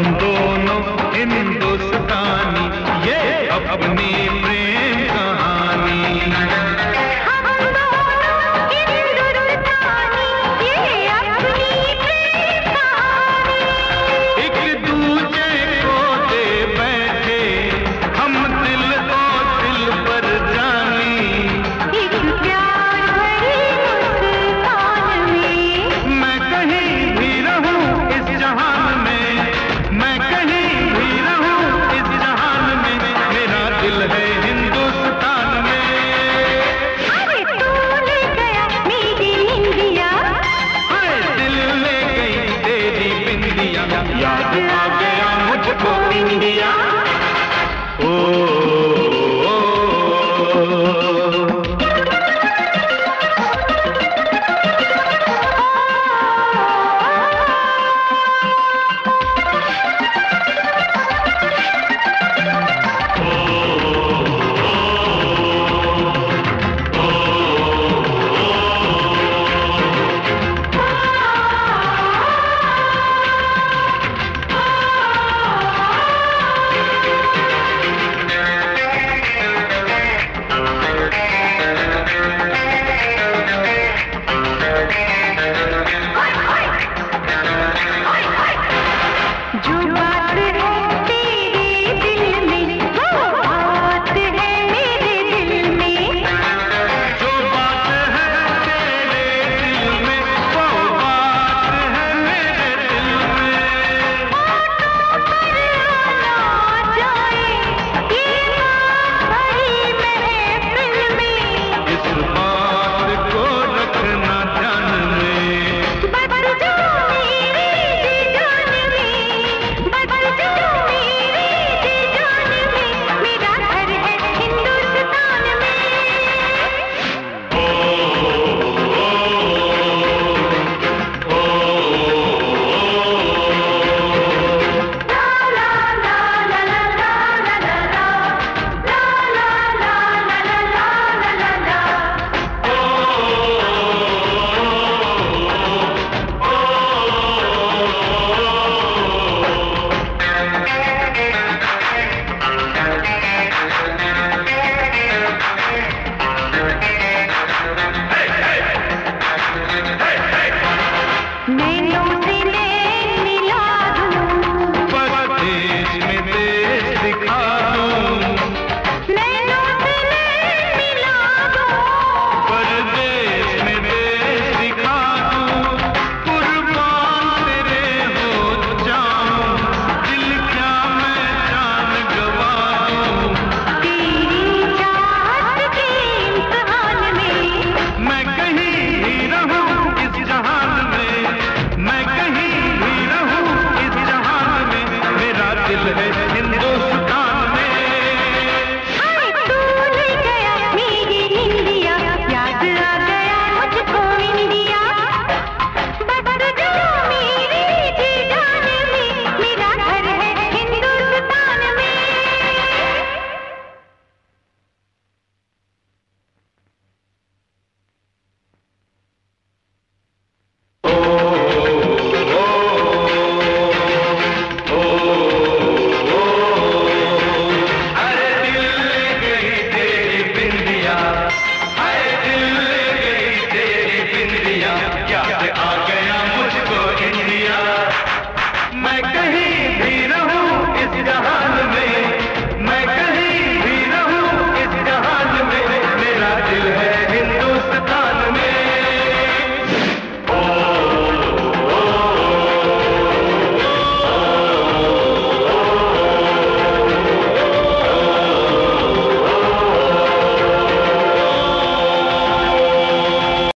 हम दोनों हिंदुस्तानी ये अपनी नैनों से ले